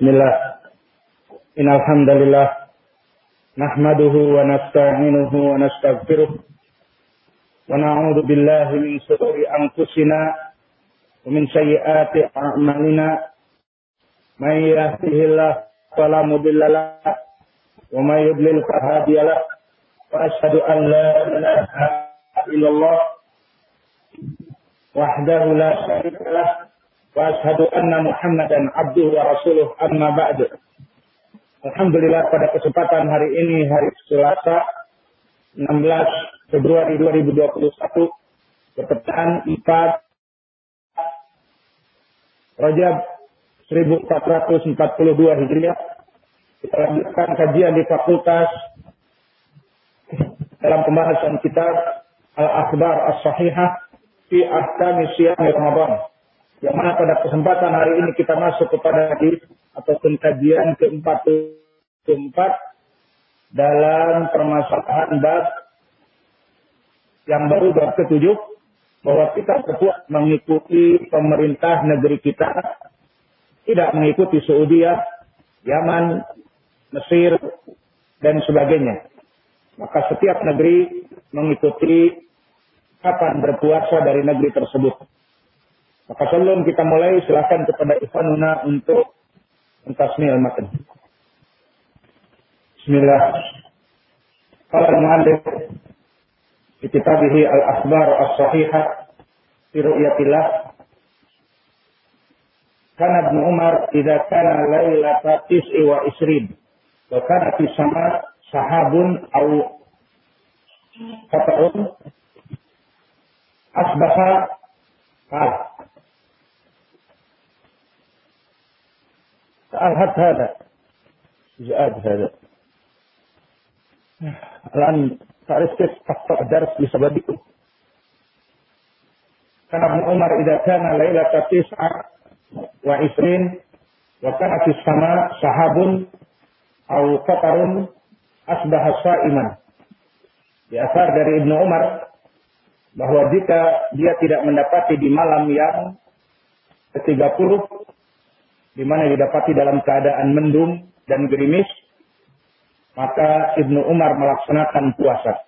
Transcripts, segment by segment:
Bismillah. Innal hamdalillah nahmaduhu wa nasta'inuhu wa nastaghfiruh wa min shururi anfusina min sayyiati a'malina. May yahdihillahu fala wa may yudlil fala hadiya wahdahu la wa ashhadu anna Muhammadan abduhu wa rasuluh amma ba'du. Alhamdulillah pada kesempatan hari ini hari Selasa 16 Februari 2021 bertepatan 4 Rajab 1442 Hijriah. Kita lanjutkan kajian di fakultas dalam pembahasan kitab Al-Akhbar As-Sahihah fi Ahkam Siyam Ramadan yang mana pada kesempatan hari ini kita masuk kepada hadis atau kajian ke-44 dalam permasalahan bab yang baru bab ketujuh bahwa kita berbuat mengikuti pemerintah negeri kita tidak mengikuti Saudi, Yaman, Mesir dan sebagainya. Maka setiap negeri mengikuti kapan berpuasa dari negeri tersebut. Maka sebelum kita mulai silakan kepada Ikhwanuna untuk mentasmil matan. Bismillah. Qala al-mu'allif fi kitabihi al-akhbar as-sahihah fi ru'yatillah kana Ibn Umar idza kana lailata tis'i wa isrin wa kana sama sahabun aw fata'un asbaha qala تعال هات هذا جهاد هذا الآن تعرف كيف تقطع درس بسببكم كان ابن عمر إذا كان ليلة تسعة وعشرين وكان في السماء سحاب أو قطر أصبح صائما di asar dari Ibnu Umar bahwa jika dia tidak mendapati di malam yang ke-30 di mana didapati dalam keadaan mendung dan gerimis, maka Ibnu Umar melaksanakan puasa.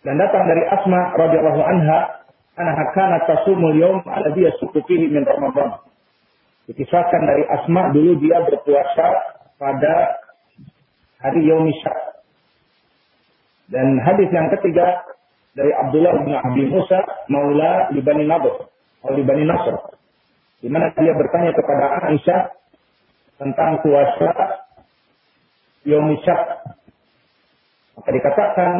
Dan datang dari Asma radhiyallahu anha, anha kana tasumul yawm alladhi yasukufihi min Ramadan. Dikisahkan dari Asma dulu dia berpuasa pada hari Yaum Dan hadis yang ketiga dari Abdullah bin Abi Musa Maula di Bani Nadir atau di Bani Nasr di mana dia bertanya kepada Aisyah tentang puasa Yom Maka dikatakan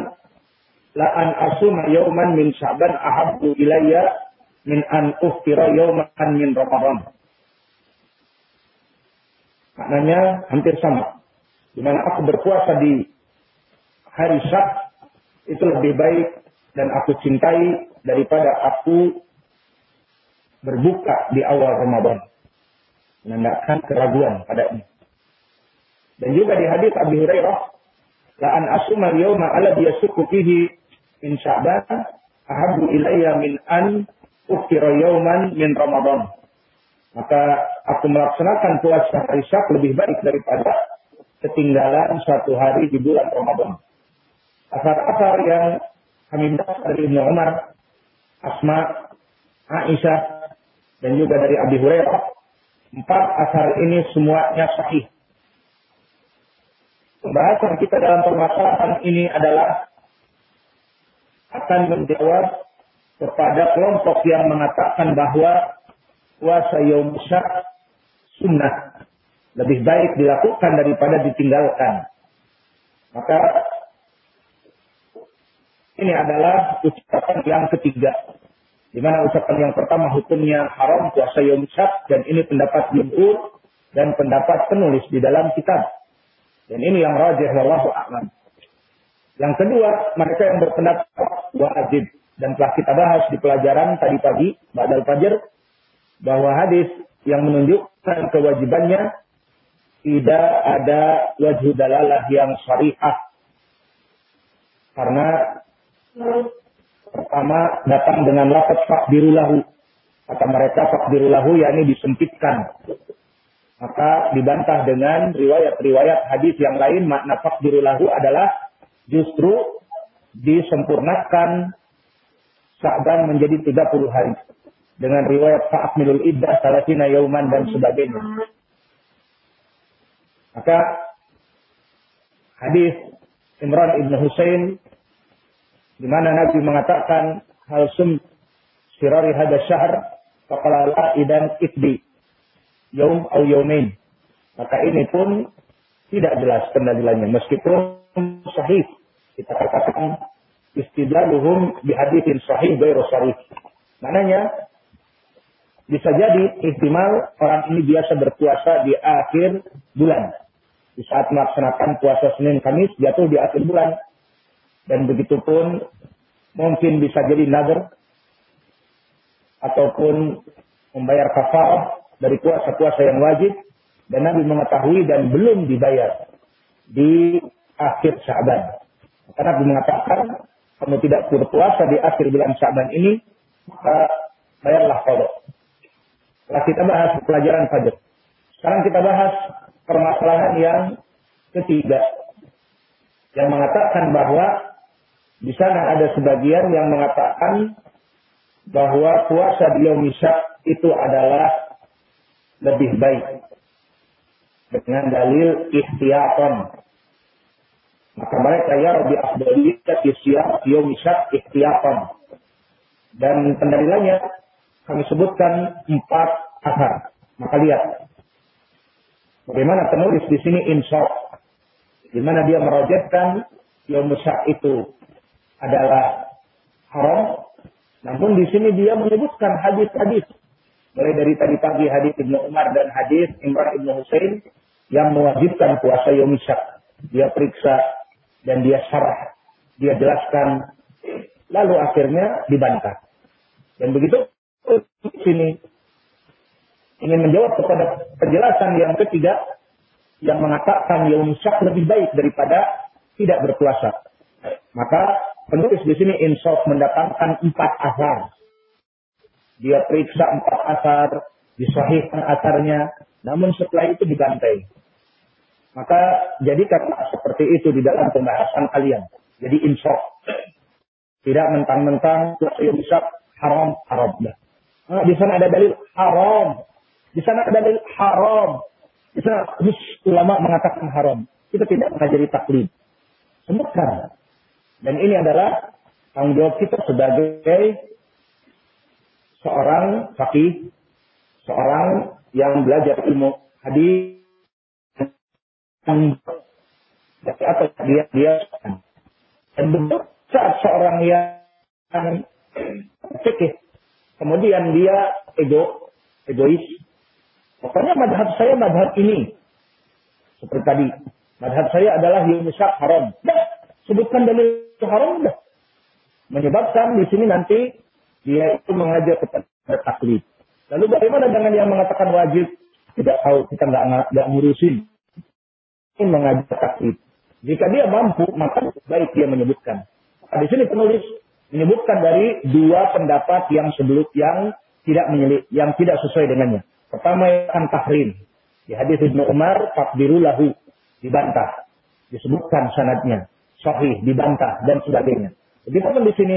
la an asuma yauman min Sya'ban ahabbu ilayya min an uftira yauman min Ramadan. Maknanya hampir sama. Di mana aku berpuasa di hari Syak itu lebih baik dan aku cintai daripada aku berbuka di awal Ramadan. Menandakan keraguan padanya. Dan juga di hadis Abi Hurairah, la an asuma yawma ala yasuku fihi min Sya'ban ahabbu ilayya min an ukhira yawman min Ramadan. Maka aku melaksanakan puasa hari Syak lebih baik daripada ketinggalan satu hari di bulan Ramadan. Asar-asar yang kami mendapat dari Ibnu Umar, Asma, Aisyah, dan juga dari Abi Hurairah. Empat asar ini semuanya sahih. Pembahasan kita dalam permasalahan ini adalah akan menjawab kepada kelompok yang mengatakan bahwa puasa yaum sunnah lebih baik dilakukan daripada ditinggalkan. Maka ini adalah ucapan yang ketiga. Di mana ucapan yang pertama hukumnya haram puasa yom dan ini pendapat jumhur dan pendapat penulis di dalam kitab. Dan ini yang rajih wallahu a'lam. Yang kedua, mereka yang berpendapat wajib dan telah kita bahas di pelajaran tadi pagi, Ba'dal Fajr, bahwa hadis yang menunjukkan kewajibannya tidak ada wajib dalalah yang syariah. Karena Pertama datang dengan lafaz takbirulahu. Kata mereka takdirulahu yakni disempitkan. Maka dibantah dengan riwayat-riwayat hadis yang lain makna takdirulahu adalah justru disempurnakan Sa'ban menjadi 30 hari. Dengan riwayat Fa'akmilul Iddah, Salatina Yauman dan sebagainya. Maka hadis Imran ibn Husain di mana Nabi mengatakan hal sum sirari hada syahr faqala la idan itbi yaum au yaumain. Maka ini pun tidak jelas pendalilannya meskipun sahih kita katakan istidlaluhum bi haditsin sahih ghairu sahih. Maknanya bisa jadi ihtimal orang ini biasa berpuasa di akhir bulan. Di saat melaksanakan puasa Senin Kamis jatuh di akhir bulan. Dan begitu pun mungkin bisa jadi nazar ataupun membayar kafarah dari puasa-puasa yang wajib dan Nabi mengetahui dan belum dibayar di akhir Syaban. Karena Nabi mengatakan kamu tidak berpuasa di akhir bulan Syaban ini, maka bayarlah kodok. Setelah kita bahas pelajaran Fajr. Sekarang kita bahas permasalahan yang ketiga. Yang mengatakan bahwa di sana ada sebagian yang mengatakan bahwa puasa di itu adalah lebih baik dengan dalil ikhtiyaton. Maka mereka ya Rabbi afdaliyat siyam Yom ikhtiyaton. Dan pendalilannya kami sebutkan empat asar. Maka lihat. Bagaimana penulis di sini insaf. Di mana dia merojekkan musak itu adalah haram. Namun di sini dia menyebutkan hadis-hadis. Mulai dari tadi pagi hadis Ibnu Umar dan hadis Imran Ibnu Husain yang mewajibkan puasa Yom Dia periksa dan dia syarah. Dia jelaskan. Lalu akhirnya dibantah. Dan begitu di sini ingin menjawab kepada penjelasan yang ketiga yang mengatakan yaum syak lebih baik daripada tidak berpuasa. Maka penulis di sini insaf mendatangkan empat asar. Dia periksa empat asar, disahihkan asarnya, namun setelah itu dibantai. Maka jadikan seperti itu di dalam pembahasan kalian. Jadi insaf. Tidak mentang-mentang syak haram, haram. Nah, di sana ada dalil haram. Di sana ada dalil haram. Di sana ulama mengatakan haram. Kita tidak mengajari taklid. Sebutkan. Dan ini adalah tanggung jawab kita sebagai seorang fakih, seorang yang belajar ilmu hadis tapi apa dia dia dan betul saat seorang yang fikih Kemudian dia ego, egois. Pokoknya madhab saya madhab ini. Seperti tadi. Madhab saya adalah yumisyak haram. Dah, sebutkan dalil haram dah. Menyebabkan di sini nanti dia itu mengajar kepada taklid. Lalu bagaimana dengan yang mengatakan wajib? Tidak tahu, kita nggak nggak ngurusin. Ini mengajar taklid. Jika dia mampu, maka baik dia menyebutkan. Nah, di sini penulis menyebutkan dari dua pendapat yang sebelum yang tidak menyelik, yang tidak sesuai dengannya. Pertama yang tahrim. Di hadis Ibnu Umar, takdiru lahu, dibantah. Disebutkan sanadnya. Sahih, dibantah, dan sebagainya. Jadi pun di sini,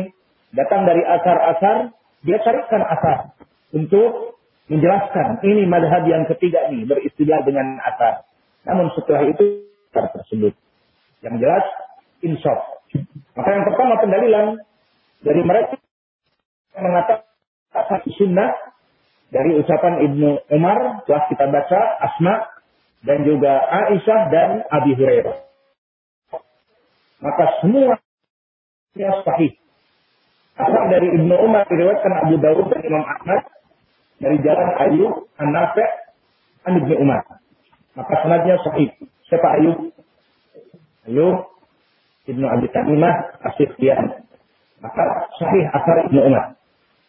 datang dari asar-asar, dia carikan asar. Untuk menjelaskan, ini madhab yang ketiga nih, beristilah dengan asar. Namun setelah itu, asar tersebut. Yang jelas, insaf. Maka yang pertama pendalilan dari mereka mengatakan sunnah dari ucapan Ibnu Umar telah kita baca Asma dan juga Aisyah dan Abi Hurairah. Maka semua yang sahih. Asal dari Ibnu Umar diriwayatkan Abu Dawud dan Imam Ahmad dari jalan Ayub An-Nafi' an Ibnu Umar. Maka sanadnya sahih. Siapa Ayub? Ayub Ibnu Abi Tamimah Asyifian. Maka sahih asal Ibnu Umar.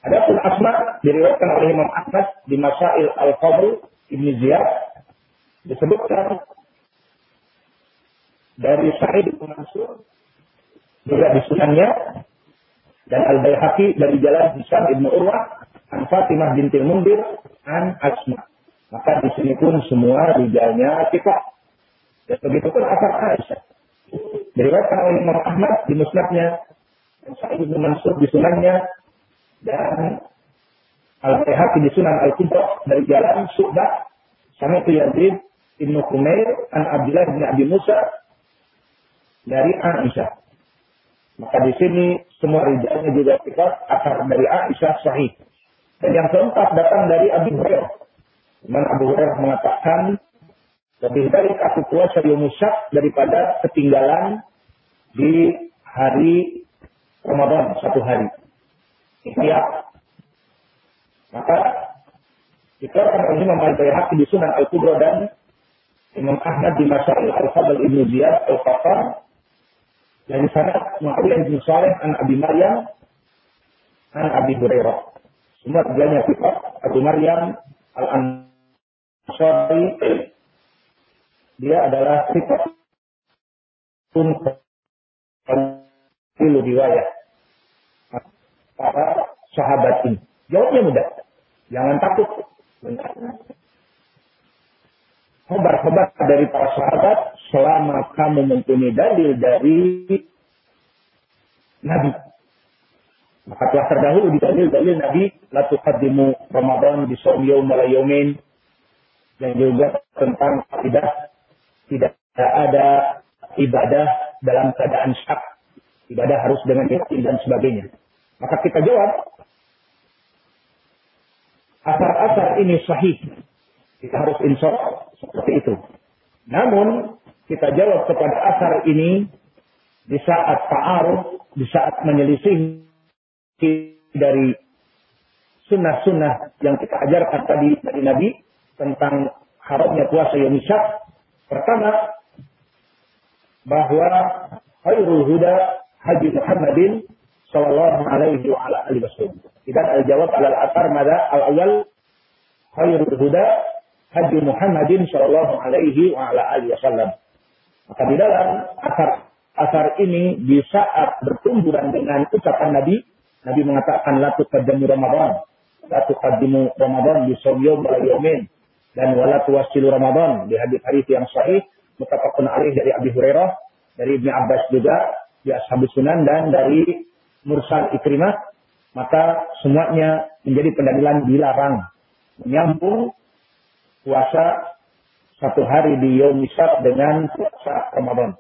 Adapun Asma diriwayatkan oleh Imam Ahmad di Masail Al-Fadl Ibnu Ziyad disebutkan dari Sa'id bin Mansur juga di sunannya dan Al-Baihaqi dari jalan Hisam Ibnu Urwah an Fatimah bintil Mundir, an Asma. Maka di sini pun semua rijalnya kita. Dan begitu pun asar Aisyah. Diriwayatkan oleh Imam Ahmad di musnadnya, Sa'id bin Mansur di sunannya, dan Al-Bayhaqi di Sunan Al-Kubra dari jalan Su'bah sama Yazid Ibnu an Abdullah bin Abi Musa dari Aisyah. Maka di sini semua rijalnya juga kita asar dari Aisyah sahih. Dan yang keempat datang dari Abu Hurairah. Mana Abu Hurairah mengatakan lebih baik aku puasa Yumusyak daripada ketinggalan di hari Ramadan satu hari. Ya. Maka dikeluarkan oleh Imam Al-Bayhaqi di Sunan Al-Kubra dan Imam Ahmad di Masail Al-Fadl Ibn Ziyad Al-Qafar dari sana Muawiyah bin Saleh an Abi Maryam an Abi Hurairah. Semua tiga kita Abu Maryam Al-Ansari dia adalah sifat pun ilu riwayat para sahabat ini. Jawabnya mudah. Jangan takut. Khobar-khobar dari para sahabat selama kamu mempunyai dalil dari Nabi. Maka telah terdahulu di dalil-dalil Nabi, la tuqaddimu Ramadan di sawm yawm dan juga tentang tidak tidak ada ibadah dalam keadaan syak. Ibadah harus dengan yakin dan sebagainya. Maka kita jawab, asar-asar ini sahih. Kita harus insaf seperti itu. Namun, kita jawab kepada asar ini di saat ta'aruf, di saat menyelisih dari sunnah-sunnah yang kita ajarkan tadi dari Nabi tentang haramnya puasa yang syak. Pertama, bahwa khairul huda haji Muhammadin sallallahu alaihi wa ala wasallam. Idan al-jawab ala al-athar mada al-awwal khairul huda haji Muhammadin sallallahu alaihi wa ala alihi wasallam. Maka di dalam asar asar ini di saat bertumburan dengan ucapan Nabi, Nabi mengatakan la tuqaddimu Ramadan, la tuqaddimu Ramadan di yawm wa yawmin. Dan wala tuwassilu Ramadan. Di hadis-hadis yang sahih mutafaqun alaih dari Abi Hurairah, dari Ibnu Abbas juga di Ashabus Sunan dan dari mursal ikrimah, maka semuanya menjadi pendalilan dilarang. Menyambung puasa satu hari di Yom dengan puasa Ramadan.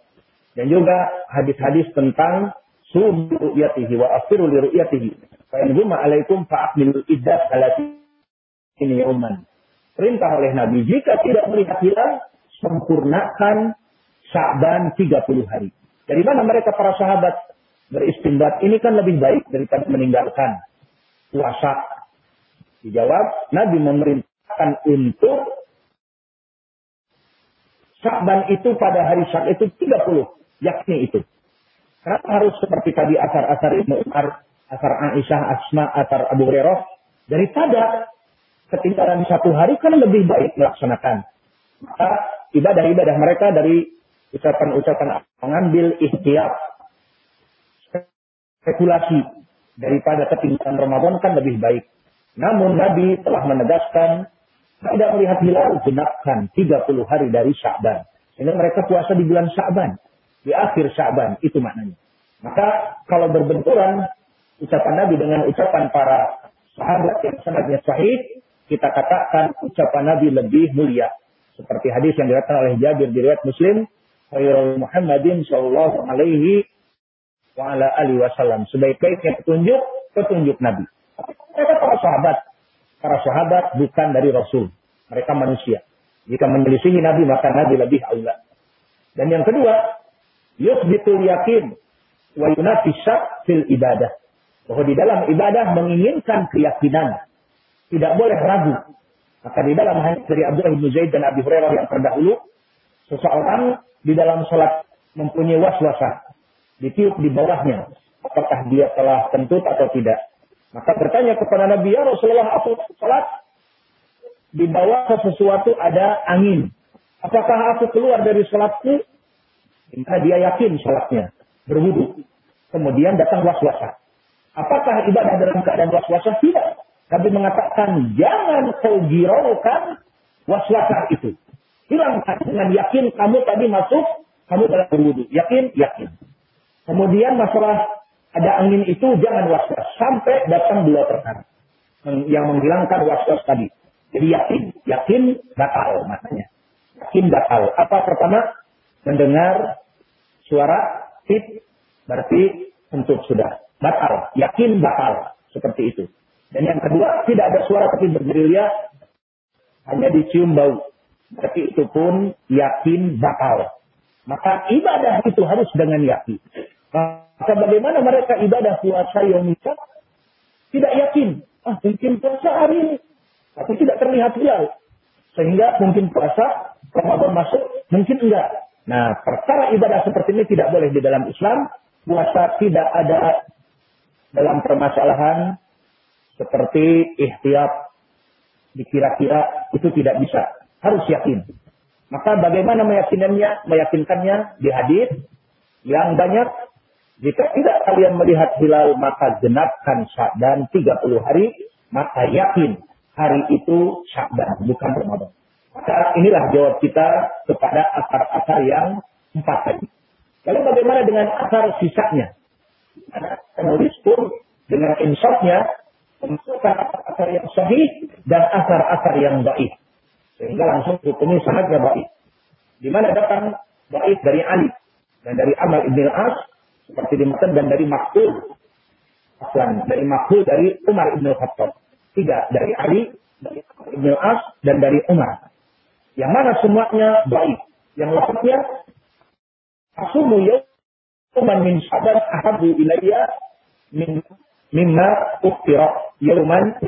Dan juga hadis-hadis tentang sum ru'yatihi wa afiru li ru'yatihi. Fa in huma alaikum fa'akmilu iddat alati ini yauman. Perintah oleh Nabi, jika tidak melihat hilal, sempurnakan Sya'ban 30 hari. Dari mana mereka para sahabat beristimbat ini kan lebih baik daripada meninggalkan puasa. Dijawab, Nabi memerintahkan untuk Syakban itu pada hari Syak itu 30, yakni itu. Kenapa harus seperti tadi asar-asar Ibnu Umar, asar Aisyah, Asma, asar Abu Hurairah, daripada ketinggalan satu hari kan lebih baik melaksanakan. Maka ibadah-ibadah mereka dari ucapan-ucapan mengambil ikhtiar spekulasi daripada ketinggalan Ramadan kan lebih baik. Namun Nabi telah menegaskan tidak melihat hilal genapkan 30 hari dari Sya'ban. Sehingga mereka puasa di bulan Sya'ban. Di akhir Sya'ban. Itu maknanya. Maka kalau berbenturan ucapan Nabi dengan ucapan para sahabat yang sangatnya sahih, kita katakan ucapan Nabi lebih mulia. Seperti hadis yang dikatakan oleh Jabir di riwayat Muslim, Khairul Muhammadin sallallahu alaihi wa ala alihi wasallam. Sebaik-baiknya petunjuk, petunjuk Nabi. Mereka para sahabat. Para sahabat bukan dari Rasul. Mereka manusia. Jika menyelisihi Nabi, maka Nabi lebih aula. Dan yang kedua, yusbitul yakin wa yunafisyak fil ibadah. Bahwa di dalam ibadah menginginkan keyakinan. Tidak boleh ragu. Maka di dalam hadis dari Abdullah bin Zaid dan Abi Hurairah yang terdahulu, seseorang di dalam sholat mempunyai was-wasah ditiup di bawahnya. Apakah dia telah kentut atau tidak. Maka bertanya kepada Nabi, ya Rasulullah, aku salat di bawah sesuatu ada angin. Apakah aku keluar dari salatku? Maka dia yakin salatnya. Berwudu. Kemudian datang was-wasah. Apakah ibadah dalam keadaan was-wasah? Tidak. Nabi mengatakan, jangan kau giraukan waswasah itu. Hilangkan dengan yakin kamu tadi masuk, kamu dalam berwudu. Yakin? Yakin. Kemudian masalah ada angin itu jangan waswas sampai datang dua perkara yang menghilangkan waswas tadi. Jadi yakin, yakin batal maknanya. Yakin batal. Apa pertama? Mendengar suara tit berarti untuk sudah batal. Yakin batal seperti itu. Dan yang kedua tidak ada suara tapi bergerilya hanya dicium bau. Tapi itu pun yakin batal. Maka ibadah itu harus dengan yakin. Maka bagaimana mereka ibadah puasa yang tidak yakin. Ah, mungkin puasa hari ini. Tapi tidak terlihat hilal. Sehingga mungkin puasa, Ramadan masuk, mungkin enggak. Nah, perkara ibadah seperti ini tidak boleh di dalam Islam. Puasa tidak ada dalam permasalahan seperti ikhtiar dikira-kira itu tidak bisa. Harus yakin. Maka bagaimana meyakinkannya? Meyakinkannya di hadis yang banyak jika tidak kalian melihat hilal maka genapkan Sya'ban 30 hari, maka yakin hari itu Sya'ban bukan Ramadan. Maka inilah jawab kita kepada akar-akar yang empat tadi. Lalu bagaimana dengan akar sisanya? Penulis pun dengan insafnya memasukkan akar-akar yang sahih dan akar-akar yang baik. Sehingga langsung hukumnya sangatnya baik. Di mana datang baik dari Ali dan dari Amal ibn As seperti dimaksud dan dari Makul Aslan dari Makul dari Umar ibn Khattab. Tiga dari Ali dari ibn As dan dari Umar. Yang mana semuanya baik. Yang lafaznya asumu yawman min saban ahabu ilayya min mimma uktira yawman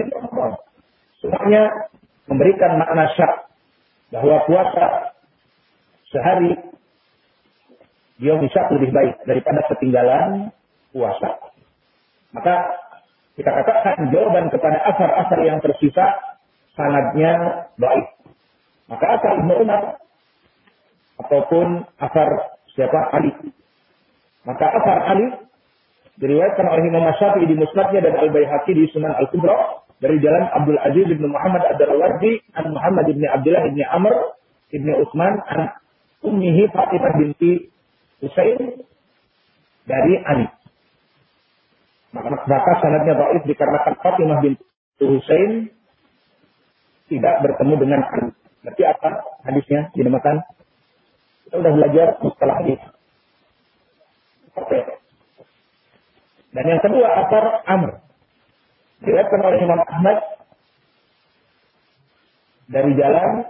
semuanya memberikan makna syak. Bahwa puasa sehari dia bisa lebih baik daripada ketinggalan puasa. Maka kita katakan jawaban kepada asar-asar yang tersisa sanadnya baik. Maka asar Ibnu Umar ataupun asar siapa Ali. Maka asar Ali diriwayatkan oleh Imam Syafi'i di Musnadnya dan Al Baihaqi di Sunan Al Kubra dari jalan Abdul Aziz bin Muhammad Ad-Darwardi an Muhammad bin Abdullah bin Amr bin Utsman an ummihi Fatimah binti Husain dari Ali. Maka sanadnya baik dikarenakan Fatimah bin Husain tidak bertemu dengan Ali. Berarti apa hadisnya dinamakan? Kita sudah belajar mustalah hadis. Oke. Dan yang kedua asar Amr. Dilihatkan oleh Imam Ahmad dari jalan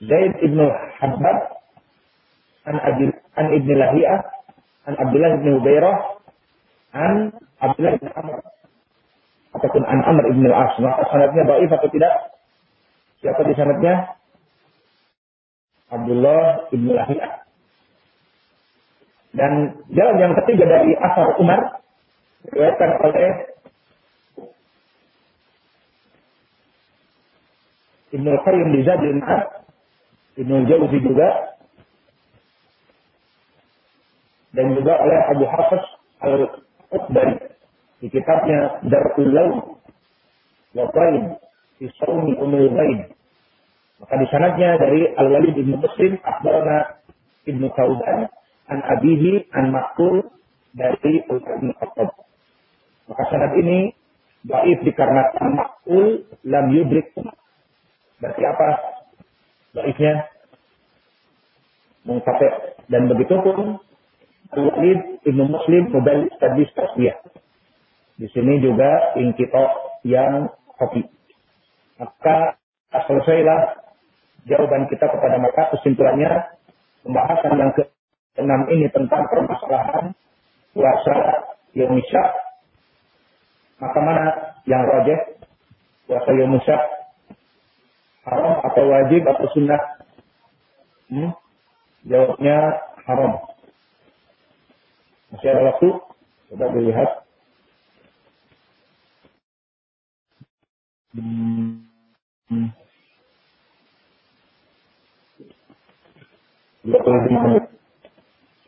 Zaid ibnu Habbab an Abi an Ibnu Lahiyah an Abdullah bin Hubairah an Abdullah bin Amr ataupun an Amr ibn al-As. Maka sanadnya baik atau tidak? Siapa di sanadnya? Abdullah ibn Lahiyah. Dan jalan yang ketiga dari Asar Umar diriwayatkan oleh Ibnu Qayyim di Zadul Ma'ad Ibnu Jauzi juga dan juga oleh Abu Hafiz Al-Uqbari di kitabnya Darul Law wa di Saumi Umul Ghaib. Maka di sanadnya dari Al-Walid Ibnu Muslim akhbarana Ibnu Saudan an Abihi an Makul dari Umar bin Khattab. Maka sanad ini baik dikarenakan Makul lam yudrik. Berarti apa? Baiknya mengkapai dan begitu pun Al-Walid Ibnu Muslim Mudallis Tadlis Tasbih. Di sini juga ingkito yang kopi. Maka selesailah jawaban kita kepada maka kesimpulannya pembahasan yang ke-6 ini tentang permasalahan puasa yang misyak. Maka mana yang rojeh puasa yang misyak haram atau wajib atau sunnah? Hmm? Jawabnya haram. Masih ada waktu? Coba dilihat. Hmm. 25 menit.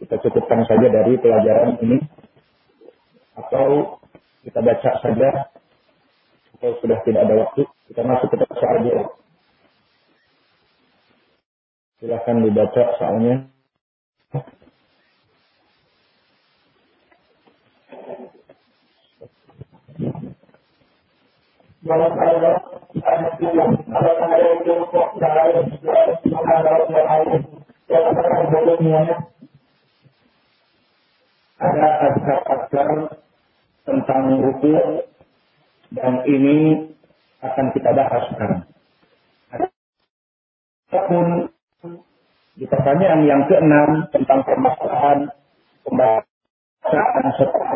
Kita cukupkan saja dari pelajaran ini. Atau kita baca saja Atau sudah tidak ada waktu, kita masuk ke soal dia. Silahkan dibaca soalnya. Ada tentang dan ini akan kita bahas sekarang. Di yang keenam tentang permasalahan pembacaan setelah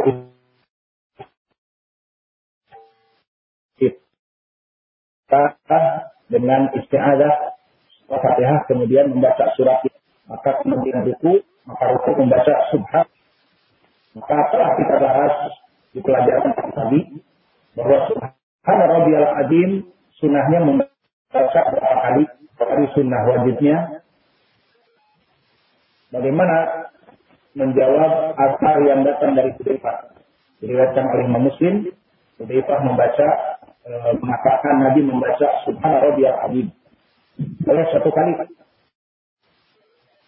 dengan istiadah Fatihah kemudian membaca surat maka kemudian ruku maka ruku membaca subhan maka telah kita bahas di pelajaran tadi bahwa Subhana Rabbiyal Azim sunnahnya membaca berapa kali kali sunnah wajibnya. Bagaimana menjawab asal yang datang dari Hudzaifah? Diriwayatkan oleh Imam Muslim Hudzaifah membaca e, mengatakan Nabi membaca Subhana Rabbiyal Azim. Oleh satu kali.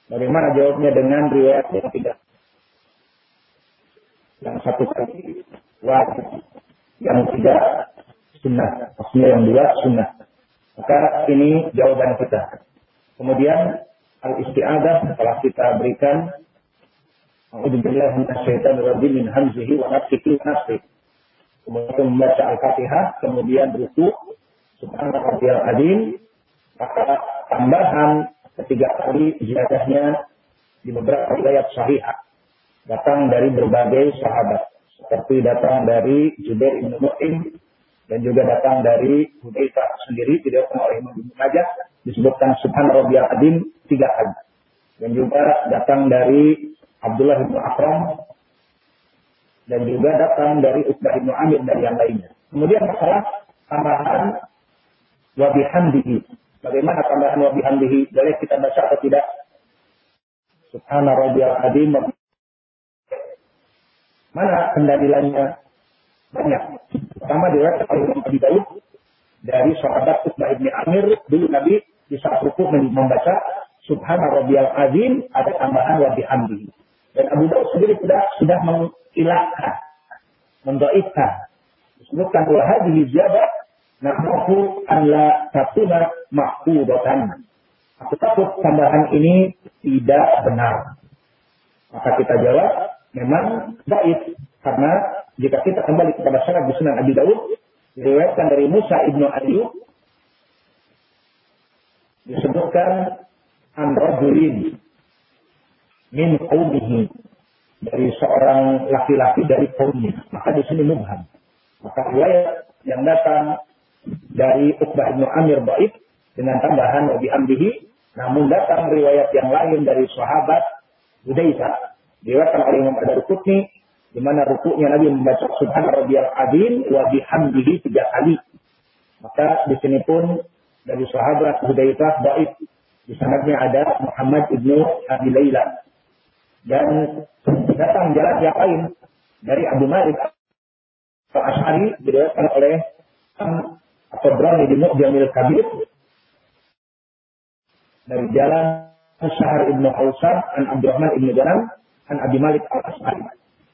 Bagaimana jawabnya dengan riwayat yang tidak yang satu kali. Wajib yang tidak sunnah. Maksudnya yang dua sunnah. Maka ini jawaban kita. Kemudian al istiadah telah kita berikan Alhamdulillah minasyaitonir min hamzihi wa nafthihi wa nafthihi kemudian membaca Al-Fatihah kemudian ruku subhanallah rabbiyal azim maka tambahan ketiga kali ziyadahnya di beberapa riwayat sahihah datang dari berbagai sahabat. Seperti datang dari Jubair bin Mu'im dan juga datang dari Hudzaifah sendiri tidak oleh Imam Ibnu Majah disebutkan Subhan Rabbiyal Adim tiga kali. Dan juga datang dari Abdullah bin Akram dan juga datang dari Uqbah bin Amir dan yang lainnya. Kemudian masalah tambahan wa bihamdihi. Bagaimana tambahan wa bihamdihi? Boleh kita baca atau tidak? Subhana rabbiyal azim Mana pendalilannya? Banyak. Pertama diriwayatkan oleh Imam Abi dari sahabat Utsmah bin Amir dulu Nabi di saat rukuk membaca Subhana rabbiyal azim ada tambahan wa bihamdihi. Dan Abu Daud sendiri sudah sudah mengilahkan, mendoakan. Disebutkan wa hadhihi ziyadah nahnu an la takuna mahfudatan. Aku takut tambahan ini tidak benar. Maka kita jawab, memang baik karena jika kita kembali kepada syarat di Sunan Abi Daud diriwayatkan dari Musa ibnu Ayyub disebutkan an rajulin min qaumihi dari seorang laki-laki dari kaumnya. Maka di sini mubham. Maka riwayat yang datang dari Uqbah ibnu Amir baik dengan tambahan wa bihamdihi namun datang riwayat yang lain dari sahabat Hudzaifah Diriwayatkan oleh Imam Ad-Darqutni di mana rukuknya Nabi membaca Subhan Rabbiyal Azim wa bihamdihi tiga kali. Maka di sini pun dari sahabat Hudzaifah baik di sanadnya ada Muhammad ibnu Abi Laila dan datang jalan yang lain dari Abu Malik Al-Ash'ari diriwayatkan oleh atau Brani di Mu'jamil Kabir dari jalan Syahar ibnu Hausar dan Abdurrahman ibnu Jaram an Abi Malik al-As'ari.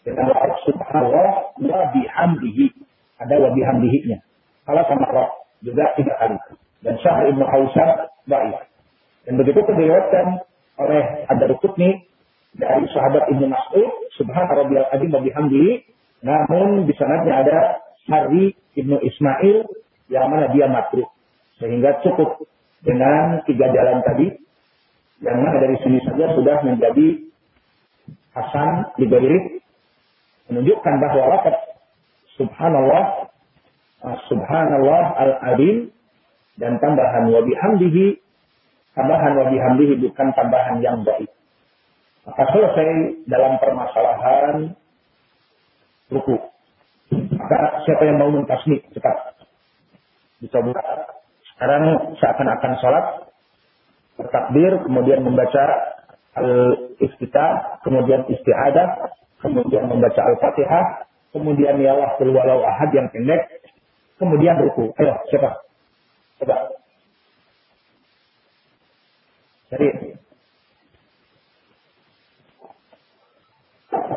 Dengan lafaz subhanallah wa bihamdihi. Ada wa bihamdihi-nya. Kalau sama Allah juga tiga kali. Dan Syah Ibn Hausar baik. Dan begitu diriwayatkan oleh Ad-Darqutni dari sahabat Ibnu Mas'ud, subhana rabbiyal azim wa bihamdihi. Namun di sanadnya ada Hari Ibnu Ismail yang mana dia makruh. Sehingga cukup dengan tiga jalan tadi yang mana dari sini saja sudah menjadi Hasan Libairi menunjukkan bahwa lafaz subhanallah uh, subhanallah al-azim dan tambahan wa bihamdihi tambahan wa bihamdihi bukan tambahan yang baik. Maka selesai dalam permasalahan ruku. Maka siapa yang mau mentasmi cepat dicoba. Sekarang seakan-akan sholat bertakbir kemudian membaca al-iftitah, kemudian isti'adah, kemudian membaca al-fatihah, kemudian ya Allah walau ahad yang pendek, kemudian ruku. Ayo, siapa? Coba. Jadi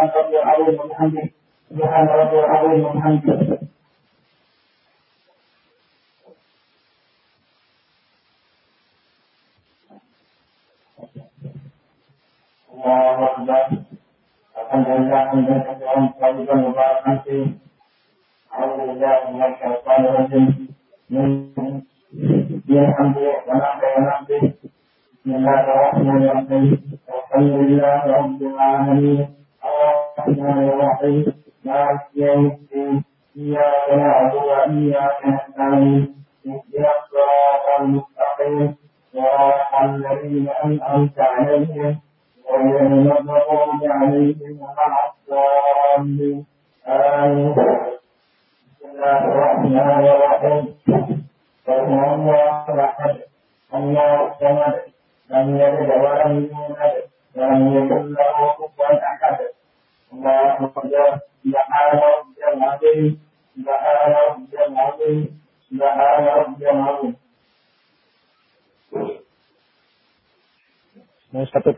سبحان ربي العظيم وبحمده سبحان ربي العظيم وبحمده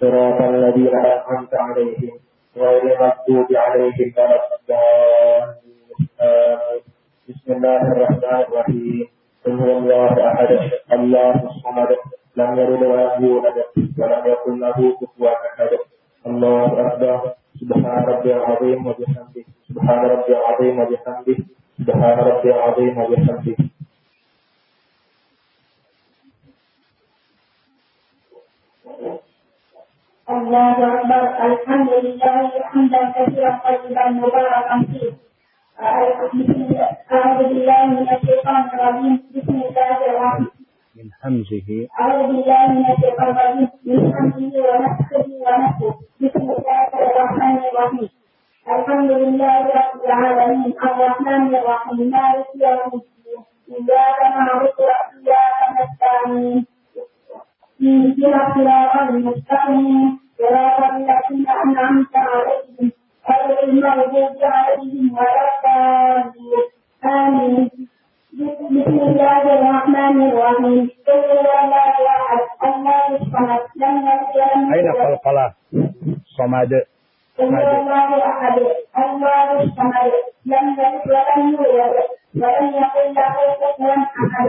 صراط الذين أنعمت عليهم غير المغضوب عليهم ولا الضالين بسم الله الرحمن الرحيم قل هو الله أحد الله الصمد لم يلد ولم يولد ولم يكن له كفوا احد الله اكبر سبحان ربي العظيم وبحمده سبحان ربي العظيم وبحمده سبحان ربي العظيم وبحمده الله أكبر. الحمد لله حمدا كثيرا طيبا مباركا فيه. أعوذ بالله من الشيطان الرجيم. بسم الله الرحمن من همزه أعوذ بالله من الشيطان الرجيم. من حمده ونفسه ونفسه. بسم الله الرحمن الرحيم. الحمد لله رب العالمين. الرحمن الرحيم. مالك يوم الدين. إياك نعبد وإياك نستعين. اهدنا الصراط المستقيم صراط الذين أنعمت عليهم غير المغضوب عليهم ولا الضالين آمين بسم الله الرحمن الرحيم قل هو الله احد الله الصمد لم يلد ولم أين يولد قلقلة صمد قل هو الله احد الله الصمد لم يلد ولم يولد ولم يكن له كفوا احد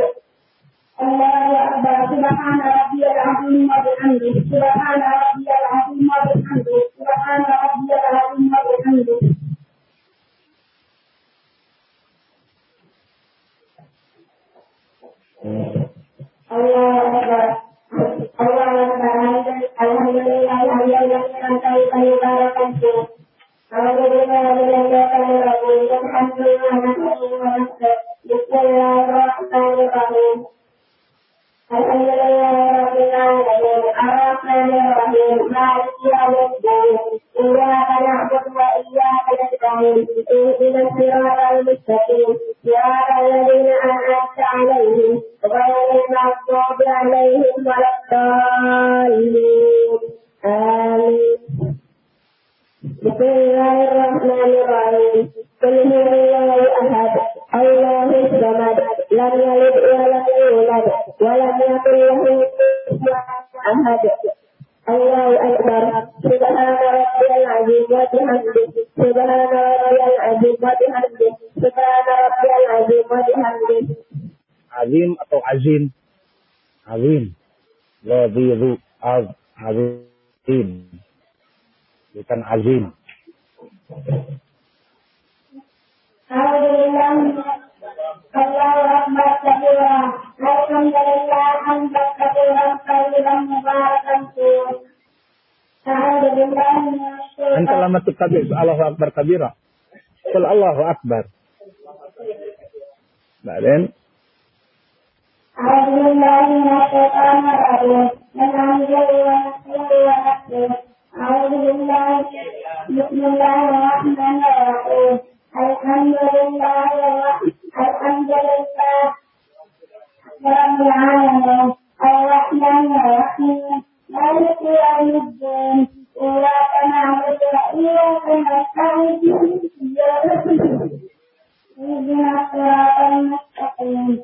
الله اكبر سبحان ربي العظيم وبحمده سبحان ربي العظيم وبحمده الشيطان الرجيم من همزه ونفسه ونفسه أعوذ بالله بسم الله الرحمن الرحيم الحمد لله الحمد لله رب العالمين الرحمن الرحيم مالك يوم الدين إياك نعبد وإياك نستعين اهدنا الصراط المستقيم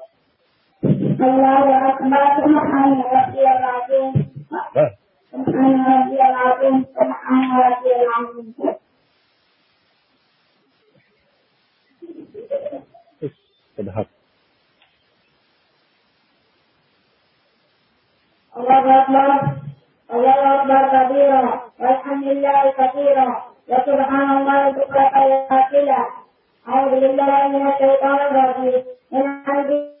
Allahu Akbar, Subhanallahil Azim. Subhanallahil Azim, Subhanallahil Azim. Sedap. Allahu Akbar. Allahu Akbar kabira. Walhamdulillah kabira. Wa subhanallah bukratan wa asila. A'udzu billahi minasy syaithanir rajim. Min hamdihi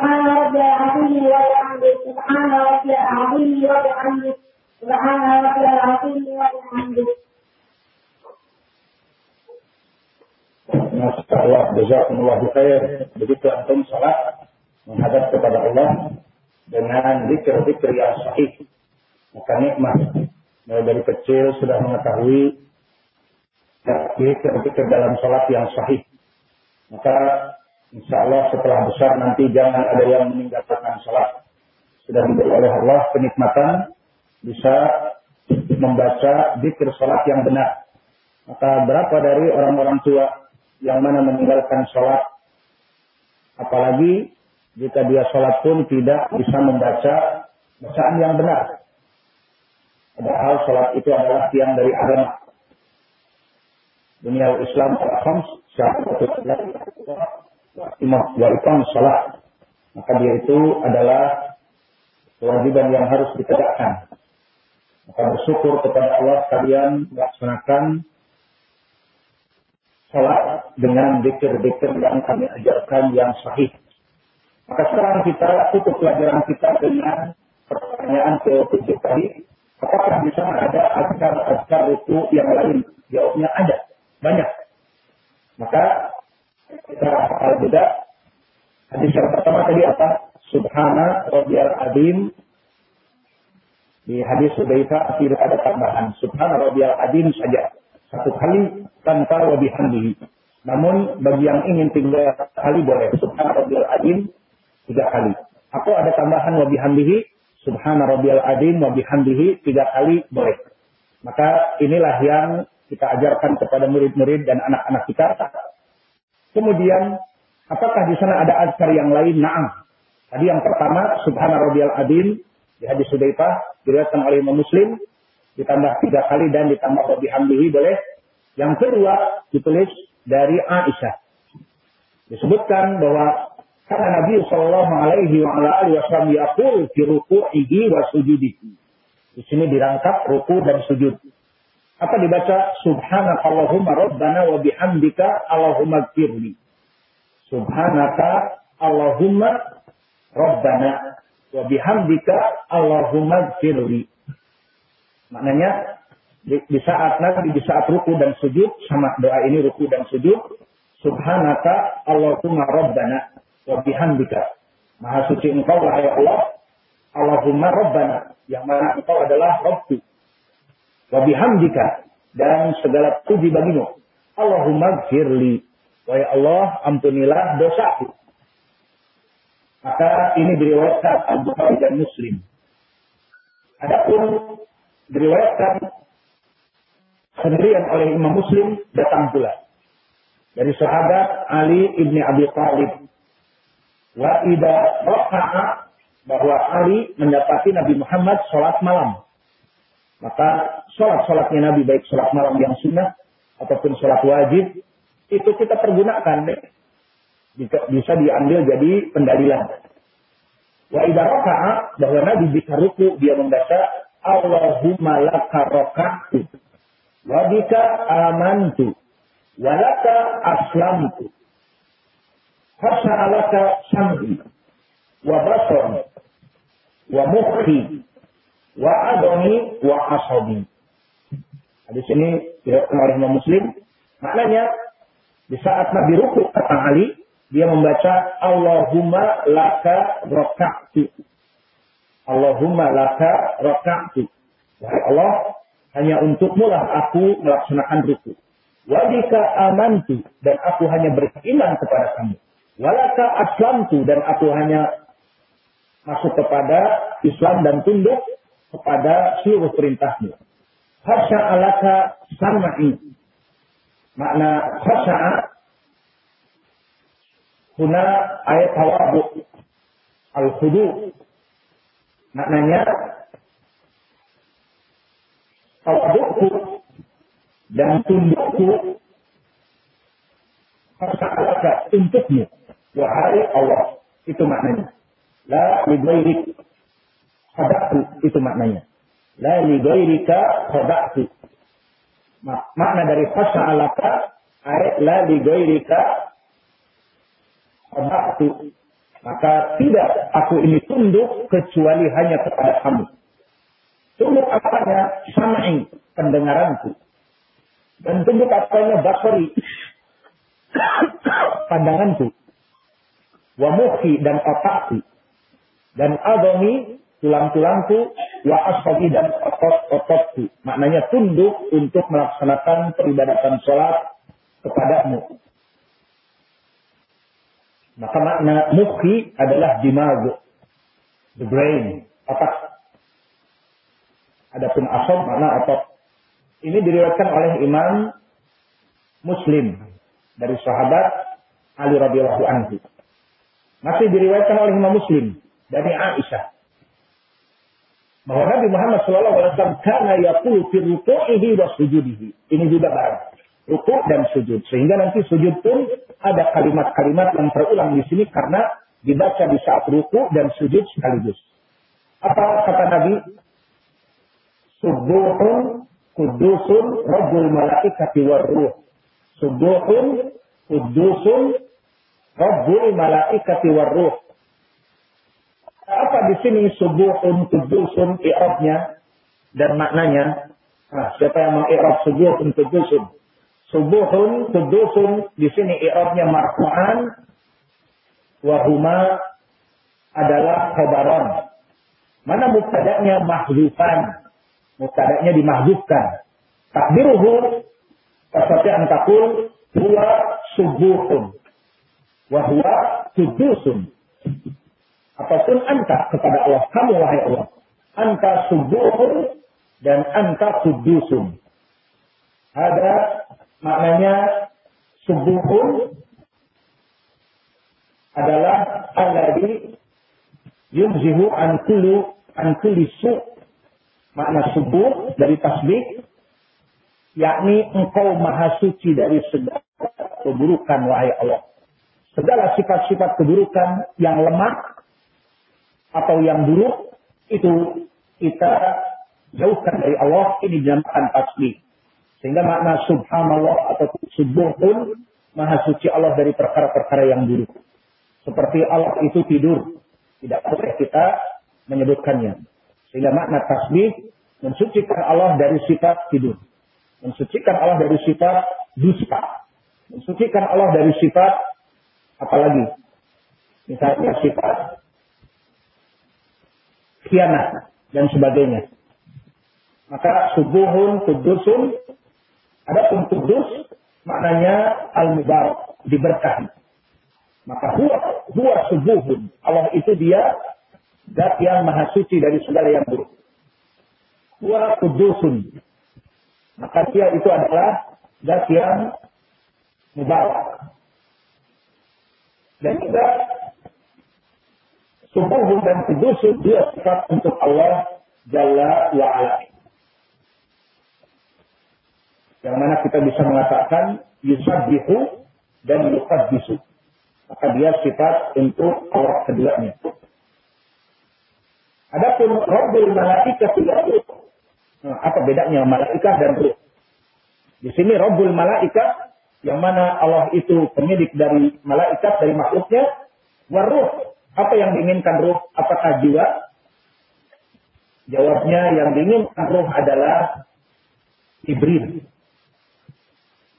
سبحان ربي العظيم وبحمده سبحان ربي العظيم وبحمده سبحان ربي العظيم وبحمده Masya Allah, jazakumullah khair. Begitu antum salat menghadap kepada Allah dengan zikir-zikir yang sahih. Maka nikmat. Mulai dari kecil sudah mengetahui zikir-zikir dalam salat yang sahih. Maka insya Allah setelah besar nanti jangan ada yang meninggalkan salat. Sudah diberi oleh Allah kenikmatan bisa membaca zikir salat yang benar. Maka berapa dari orang-orang tua yang mana meninggalkan sholat, apalagi jika dia sholat pun tidak bisa membaca bacaan yang benar. Padahal sholat itu adalah tiang dari agama. Dunia Islam al-khams syahadatul imam wa iqam sholat. Maka dia itu adalah kewajiban yang harus ditegakkan. Maka bersyukur kepada Allah kalian melaksanakan sholat dengan zikir-zikir yang kami ajarkan yang sahih. Maka sekarang kita tutup pelajaran kita dengan pertanyaan ke tujuh tadi. Apakah di sana ada azkar-azkar itu yang lain? Jawabnya ada. Banyak. Maka kita juga. Hadis yang pertama tadi apa? Subhana rabbiyal azim. Di hadis Hudzaifah tidak ada tambahan. Subhana rabbiyal azim saja. Satu kali tanpa lebih hamdihi. Namun bagi yang ingin tiga kali boleh. Subhana rabbiyal azim tiga kali. Atau ada tambahan lebih hamdihi Subhana rabbiyal azim wa bihamdihi tiga kali boleh. Maka inilah yang kita ajarkan kepada murid-murid dan anak-anak kita. Kemudian, apakah di sana ada azkar yang lain? Naam. Tadi yang pertama, Subhana rabbiyal azim di hadis Sudaifah diriwayatkan oleh Imam Muslim ditambah tiga kali dan ditambah wa bihamdihi boleh. Yang kedua ditulis dari Aisyah. Disebutkan bahwa karena Nabi Shallallahu Alaihi Wasallam yaqul fi ruku'ihi wa. Di sini dirangkap ruku dan sujud. Apa dibaca? Subhanakallahumma rabbana wa bihamdika Allahumma gfirli. Subhanaka Allahumma rabbana wa bihamdika Allahumma gfirli. Maknanya di, di saat Nabi di saat ruku dan sujud sama doa ini ruku dan sujud Subhanaka Allahumma rabbana wa bihamdika. Maha suci engkau wahai Allah. Allahumma rabbana. Yang mana engkau adalah Rabbi. Wa bihamdika. Dan segala puji bagimu. Allahumma gfirli. Wahai Allah, ampunilah dosaku. Maka ini diriwayatkan Al-Bukhari dan Muslim. Adapun diriwayatkan sendirian oleh Imam Muslim datang pula dari sahabat Ali ibni Abi Thalib Wa ida bahwa Ali mendapati Nabi Muhammad sholat malam. Maka sholat-sholatnya Nabi baik sholat malam yang sunnah ataupun sholat wajib itu kita pergunakan bisa diambil jadi pendalilan. Wa roka'a bahwa Nabi bisa ruku dia membaca Allahumma laka roka'tu wa bika amantu wa laka aslamtu Fasa'alaka sam'i wa basari wa mukhi wa adoni wa asabi. Di sini diriwayatkan oleh Imam Muslim. Maknanya di saat Nabi ruku kata Ali, dia membaca Allahumma laka raka'tu. Allahumma laka raka'tu. Wahai Allah, hanya untukmu lah aku melaksanakan ruku. Wadika amantu dan aku hanya beriman kepada kamu. Walaka aslamtu dan aku hanya masuk kepada Islam dan tunduk kepada seluruh perintahmu. Hasya alaka samai. Makna hasya Huna ayat tawabu al-khudu. Maknanya tawabuku dan tundukku hasya alaka untukmu Wahai Allah. Itu maknanya. La ligairik khodaktu. Itu maknanya. La ligairika khodaktu. Makna dari fasa alaka ayat la ligairika khodaktu. Maka tidak aku ini tunduk kecuali hanya kepada kamu. Tunduk apanya? Samai pendengaranku. Dan tunduk apanya? Basari. Pandanganku wa dan otakku dan adomi tulang-tulangku wa dan otot-ototku. Maknanya tunduk untuk melaksanakan peribadatan sholat kepadamu. Maka makna mukhi adalah dimag, the brain, otak. Adapun asab makna otot. Ini diriwayatkan oleh Imam Muslim dari sahabat Ali radhiyallahu anhu. Masih diriwayatkan oleh Imam Muslim dari Aisyah. Bahwa Nabi Muhammad SAW karena yaqulu fi ruku'ihi wa sujudihi. Ini juga barang. Ruku dan sujud. Sehingga nanti sujud pun ada kalimat-kalimat yang terulang di sini karena dibaca di saat ruku dan sujud sekaligus. Apa kata Nabi? Subuhun kudusun rabbul malaikati warruh. Subuhun kudusun Rabbul malaikati warruh. Apa di sini subuhun kudusun i'rabnya dan maknanya? Nah, siapa yang mengi'rab subuhun kudusun? Subuhun kudusun di sini i'rabnya marfu'an wahuma adalah khabaran. Mana mubtada'nya mahzufan? Mubtada'nya dimahzufkan. Takdiruhu seperti antakul huwa subuhun wahwa kudusun. Ataupun anta kepada Allah. Kamu wahai Allah. Anta subuhun dan anta kudusun. Ada maknanya subuhun adalah alladhi yunzihu an kullu an kulli makna subuh dari tasbih yakni engkau maha suci dari segala keburukan wahai Allah. Segala sifat-sifat keburukan yang lemah atau yang buruk itu kita jauhkan dari Allah ini dinamakan tasbih. Sehingga makna subhanallah atau subuh pun maha suci Allah dari perkara-perkara yang buruk. Seperti Allah itu tidur. Tidak boleh kita menyebutkannya. Sehingga makna tasbih mensucikan Allah dari sifat tidur. Mensucikan Allah dari sifat dusta. Mensucikan Allah dari sifat apalagi. Misalnya sifat khianat dan sebagainya. Maka subuhun, kudusun, ada pun kudus maknanya al-mubarak, diberkahi. Maka huwa, huwa subuhun. Allah itu dia zat yang maha suci dari segala yang buruk. Huwa kudusun. Maka dia itu adalah zat yang mubarak. Dan juga subuhun dan kudusun dia sifat untuk Allah Jalla wa'ala. Yang mana kita bisa mengatakan yusabbihu dan yukaddisu. Maka dia sifat untuk Allah keduanya. Adapun Rabbul Malaikat tidak. Nah, apa bedanya malaikat dan ruh? Di sini Rabbul Malaikat yang mana Allah itu pemilik dari malaikat dari makhluknya, waruh apa yang diinginkan ruh? Apakah jiwa? Jawabnya yang diinginkan ruh adalah Jibril.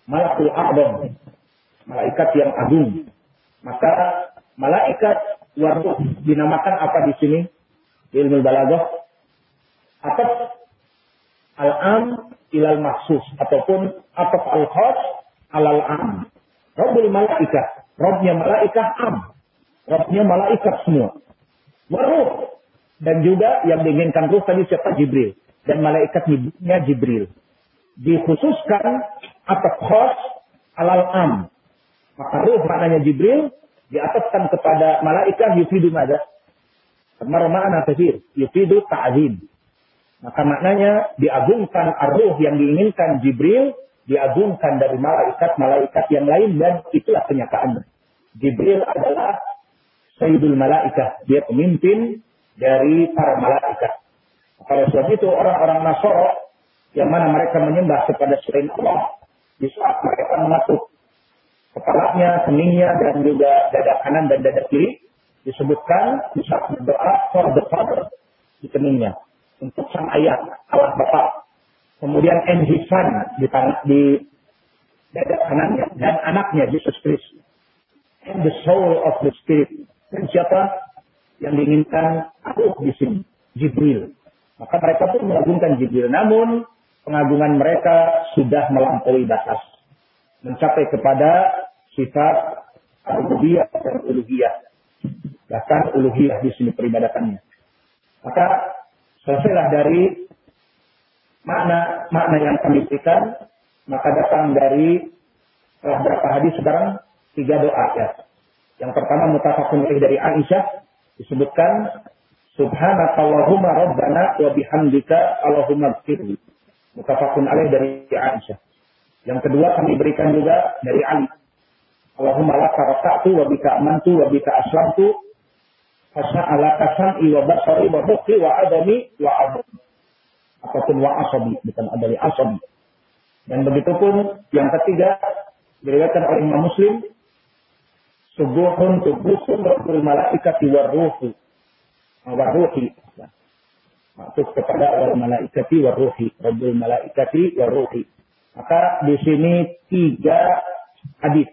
Malakul A'dham. Malaikat yang agung. Maka malaikat waruh dinamakan apa di sini? Ilmu balaghah. Atau al-am ilal maksus ataupun atau al-khas alal am. Rabbul malaikat. Rabbnya malaikat am. Rabbnya malaikat semua. Waruh. Dan juga yang diinginkan ruh tadi siapa? Jibril. Dan malaikatnya Jibril. Dikhususkan atau khos alal am. Maka ruh maknanya Jibril diataskan kepada malaikat yufidu mada. Kemar makna kafir. Yufidu ta'zim. Maka maknanya diagungkan arruh yang diinginkan Jibril diagungkan dari malaikat-malaikat yang lain dan itulah kenyataan. Jibril adalah Sayyidul Malaikat. Dia pemimpin dari para malaikat. Oleh sebab itu orang-orang Nasoro yang mana mereka menyembah kepada selain Allah di saat mereka mengatur kepalanya, keningnya, dan juga dada kanan dan dada kiri, disebutkan di saat berdoa for the father di keningnya untuk sang ayah Allah Bapa. Kemudian and his son di, tanah, di dada kanannya dan anaknya Jesus Christ. And the soul of the spirit. Dan siapa yang diinginkan aku di sini? Jibril. Maka mereka pun mengagungkan Jibril. Namun pengagungan mereka sudah melampaui batas. Mencapai kepada sifat uluhiyah dan uluhiyah. Bahkan uluhiyah di sini peribadatannya. Maka selesailah dari makna makna yang kami berikan, maka datang dari berapa hadis sekarang tiga doa ya. Yang pertama mutafakun dari Aisyah disebutkan Subhanakallahumma rabbana wa bihamdika Allahumma gfirli. Mutafakun alaih dari Aisyah. Yang kedua kami berikan juga dari Ali. Allahumma laka raka'tu wa bika amantu wa bika aslamtu. Fasna ala kasam'i wa basari wa bukri wa adami wa adami. Ataupun wa asabi. Bukan adali asabi. Dan begitu pun yang ketiga diriwayatkan oleh Imam Muslim subuhun tubusun rabbul malaikati warruhu warruhi. Maksud kepada wal malaikati wa ruhi, rabbul malaikati wa ruhi. Maka di sini tiga hadis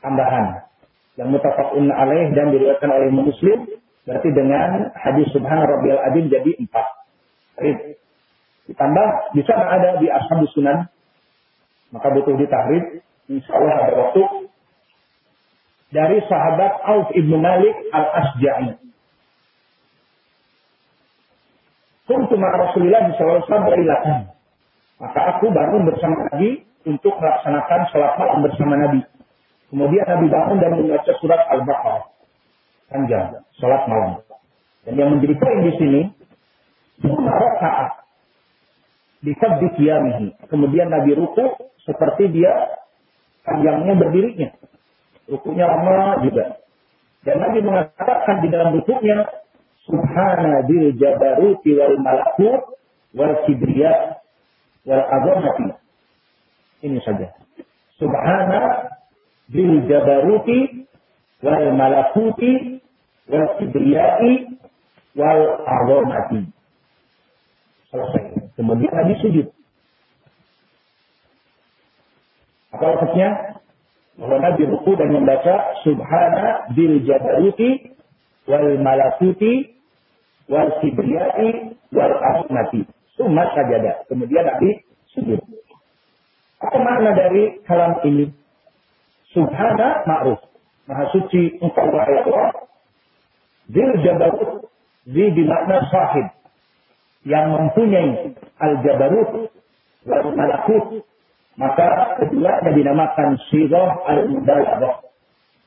tambahan yang mutafakun alaih dan diriwayatkan oleh Muslim. Berarti dengan hadis subhana rabbiyal azim jadi empat. Ditambah di sana ada di ashabus sunan. Maka butuh ditahrif. Insya Allah ada waktu dari sahabat Auf ibnu Malik al Asja'i Kuntu Rasulullah sallallahu alaihi wasallam Maka aku bangun bersama Nabi untuk melaksanakan sholat malam bersama Nabi. Kemudian Nabi bangun dan membaca surat Al-Baqarah. Panjang, sholat malam. Dan yang menjadi poin di sini, Summa rakaat. Bisabdi qiyamihi. Kemudian Nabi ruku seperti dia panjangnya berdirinya. Rukunya lama juga. Dan Nabi mengatakan di dalam rukuknya, Subhana bil jabaruti wal malakut wal kibriya wal azamati. Ini saja. Subhana bil jabaruti wal malakuti wal kibriyai wal azamati. Selesai. Kemudian Nabi sujud. Apa maksudnya? Nabi ruku dan membaca Subhana bil jabaruti wal malakuti wal kibriyai wal azmati. Sumat sajada. Kemudian Nabi sujud. Apa makna dari kalam ini? Subhana ma'ruf. Maha suci engkau wahai Allah. Zil jabarut. Zil dimakna sahib yang mempunyai al-jabarut wal malakut maka keduanya dinamakan sirah al-mubalaghah.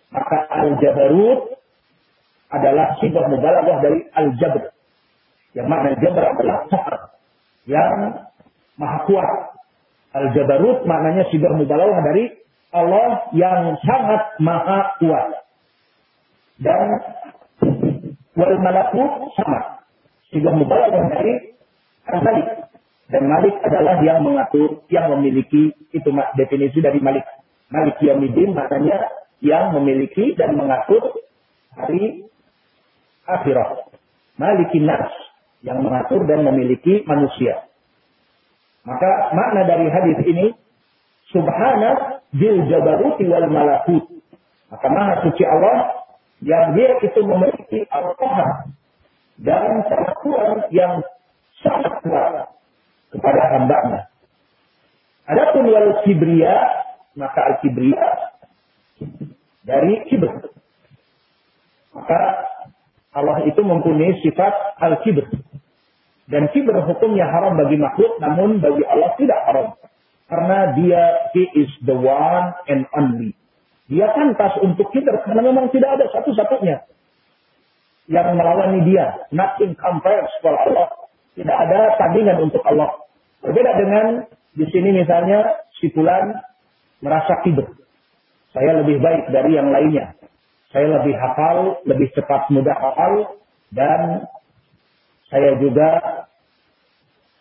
Maka al-jabarut adalah sirah mubalaghah dari al-jabr. Yang makna jabr adalah sahar yang maha kuat. Al-jabarut maknanya sirah mubalaghah dari Allah yang sangat maha kuat. Dan wal malakut sama. Juga mubalaghah dari Malik. Dan Malik adalah yang mengatur, yang memiliki, itu definisi dari Malik. Malik Yamidin maknanya yang memiliki dan mengatur hari akhirat. Malikin Nas, yang mengatur dan memiliki manusia. Maka makna dari hadis ini, Subhana bil jabaruti wal malakut. Maka maha suci Allah yang dia itu memiliki al-Qahar, dan perlakuan yang sangat kuat kepada hambanya. Adapun wal kibria, maka al kibria dari kibr. Maka Allah itu mempunyai sifat al kibr. Dan kibr hukumnya haram bagi makhluk, namun bagi Allah tidak haram. Karena dia, he is the one and only. Dia pantas untuk kibr, karena memang tidak ada satu-satunya yang melawani dia. Nothing compares for Allah. Tidak ada tandingan untuk Allah. Berbeda dengan di sini misalnya si Fulan merasa kibir. Saya lebih baik dari yang lainnya. Saya lebih hafal, lebih cepat mudah hafal, dan saya juga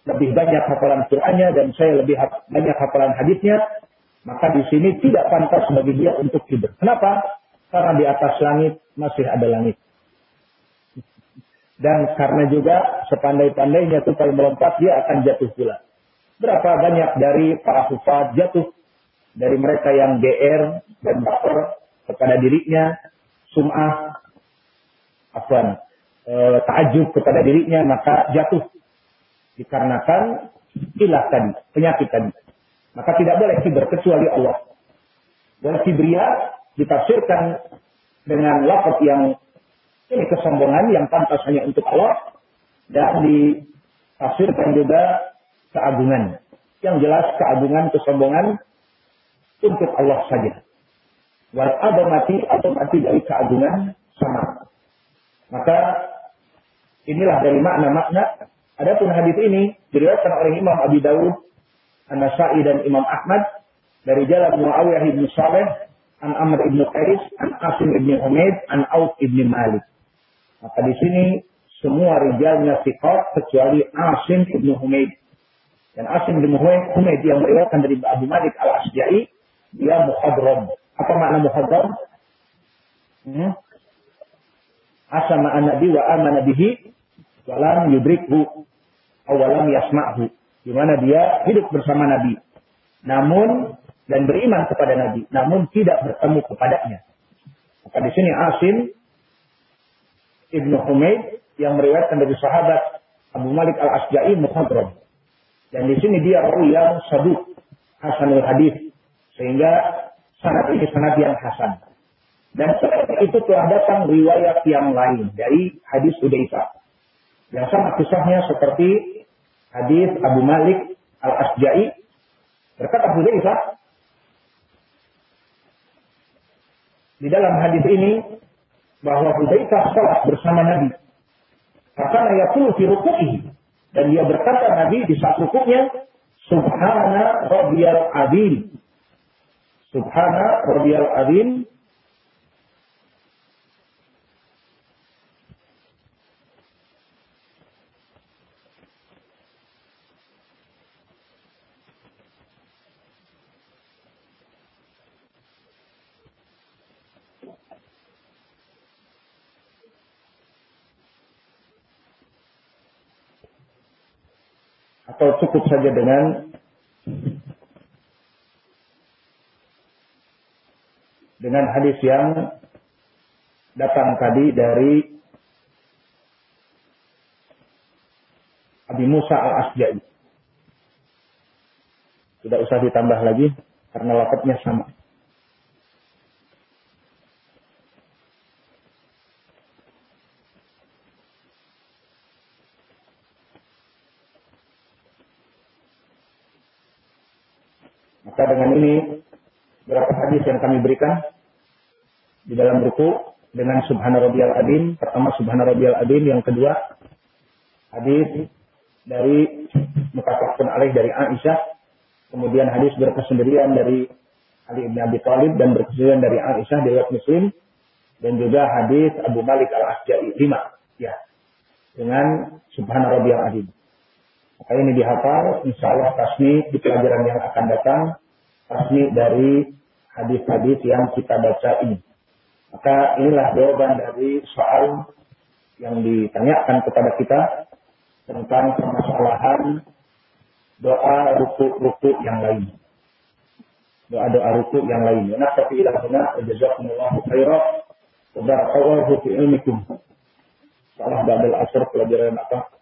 lebih banyak hafalan Qur'annya dan saya lebih banyak hafalan hadisnya, maka di sini tidak pantas bagi dia untuk kibir. Kenapa? Karena di atas langit masih ada langit. Dan karena juga sepandai-pandainya tupai melompat, dia akan jatuh pula. Berapa banyak dari para hufad jatuh dari mereka yang GR dan baper kepada dirinya, sum'ah, afwan, e, ta'ajub kepada dirinya, maka jatuh. Dikarenakan ilah tadi, penyakit tadi. Maka tidak boleh kiber kecuali Allah. Dan kibriya ditafsirkan dengan lafaz yang ini kesombongan yang pantas hanya untuk Allah dan ditafsirkan juga keagungan. Yang jelas keagungan, kesombongan untuk Allah saja. Wal mati atau mati dari keagungan sama. Maka inilah dari makna-makna. Adapun hadis ini diriwayatkan oleh Imam Abi Dawud, An-Nasai dan Imam Ahmad dari jalan Muawiyah bin Saleh, An Amr ibn Qais, An Asim ibn Humaid, An Auf ibn Malik. Maka di sini semua rijalnya siqat kecuali Asim ibn Humaid. Dan Asim bin Humaid yang meriwayatkan dari Abu Malik al-Asja'i, dia muhadram. Apa makna muhadram? Hmm? Asama an-nabi wa amana bihi walam yudrikhu awalam yasma'hu. Di mana dia hidup bersama Nabi. Namun dan beriman kepada Nabi, namun tidak bertemu kepadanya. Maka di sini Asim Ibnu Humaid yang meriwayatkan dari sahabat Abu Malik Al-Asja'i mukhadram. Dan di sini dia yang saduk hasanul hadis sehingga sanad ini sanad yang hasan. Dan setelah itu telah datang riwayat yang lain dari hadis Udaifah. Yang sama kisahnya seperti hadis Abu Malik Al-Asja'i berkata Hudzaifah di dalam hadis ini bahwa Hudzaifah salat bersama Nabi. Karena yaqulu fi ruku'ihi dan dia berkata Nabi di saat rukuknya Subhana rabbiyal azim. Subhana rabbiyal azim atau cukup saja dengan dengan hadis yang datang tadi dari Abi Musa al-Asja'i. Tidak usah ditambah lagi karena lafadznya sama. Maka dengan ini berapa hadis yang kami berikan di dalam buku dengan Subhana Rabbiyal Adim. Pertama Subhana Rabbiyal Adim, yang kedua hadis dari Mutafakun alaih dari Aisyah. Kemudian hadis berkesendirian dari Ali bin Abi Thalib dan berkesendirian dari Aisyah dari Muslim dan juga hadis Abu Malik Al-Asja'i lima ya dengan Subhana Rabbiyal Adim. Maka ini dihafal, insya Allah tasmi di pelajaran yang akan datang, tasmi dari hadis-hadis yang kita baca ini. Maka inilah jawaban dari soal yang ditanyakan kepada kita tentang permasalahan doa ruku-ruku yang lain. Doa-doa ruku yang lain. Nah, tapi ilahuna jazakumullahu khairan. Wa barakallahu fi ilmikum. Salah ba'dal asr pelajaran apa?